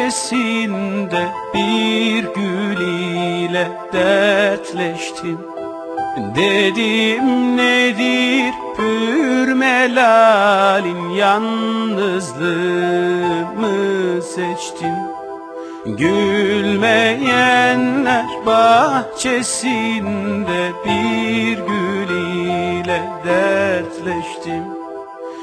bahçesinde bir gül ile dertleştim. Dedim nedir pür melalin yalnızlığımı seçtim. Gülmeyenler bahçesinde bir gül ile dertleştim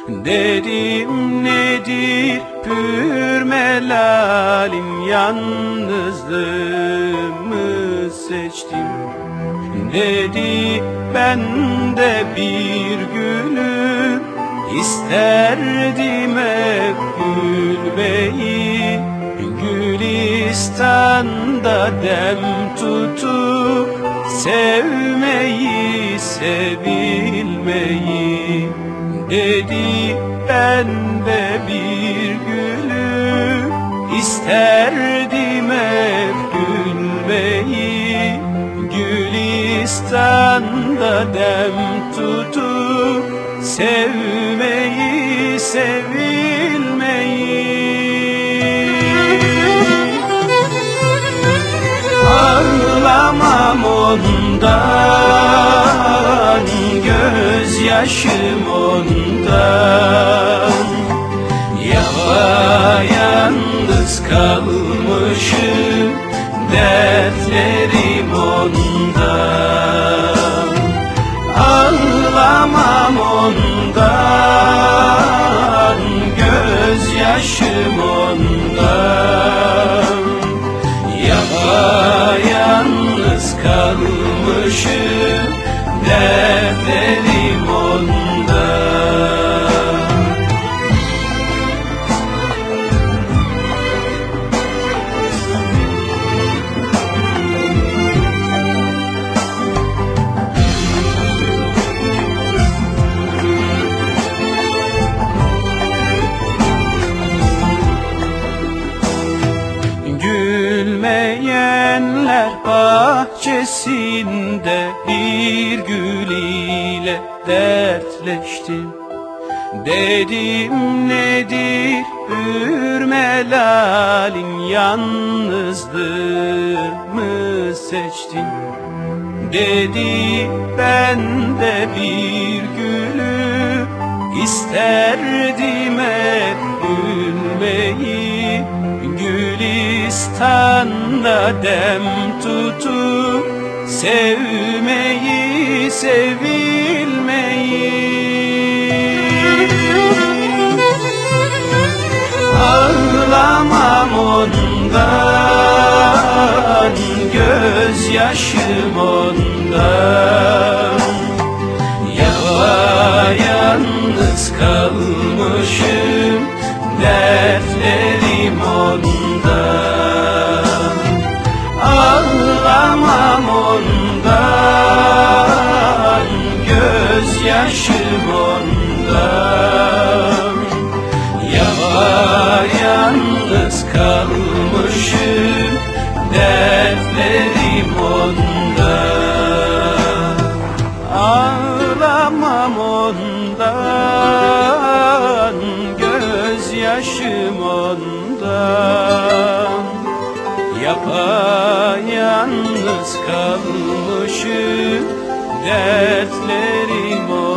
Dedim nedir? Pür melalin yalnızlığımı seçtim. Dedi ben de bir gülüm isterdim hep gülmeyi Gülistan'da dem tutup sevmeyi, Dedi ben de bir gülüm isterdim hep gülmeyi. Gülistan'da dem tutup sevmeyi, sevilmeyi. Ağlamam ondan Gözyaşım ondan. Yapayalnız kalmışım Dertlerim ondan. Ağlamam ondan Gözyaşım ondan. Yapayalnız kalmışım Dertlerim Gülmeyenler bahçesinde bir gül ile dertleştim Dedim nedir ürmelalin yalnızlığımı seçtin? Dedi ben de bir gülü isterdim hep gülmeyi Gülistan'da dem tutup sevmeyi, sevilmeyi. Ağlamam ondan Gözyaşım ondan Yapayalnız kalmışım Gözyaşım ondan Yapayalnız kalmışım Dertlerim ondan. Ağlamam ondan Gözyaşım ondan. Yapayalnız kalmışım Dertlerim ondan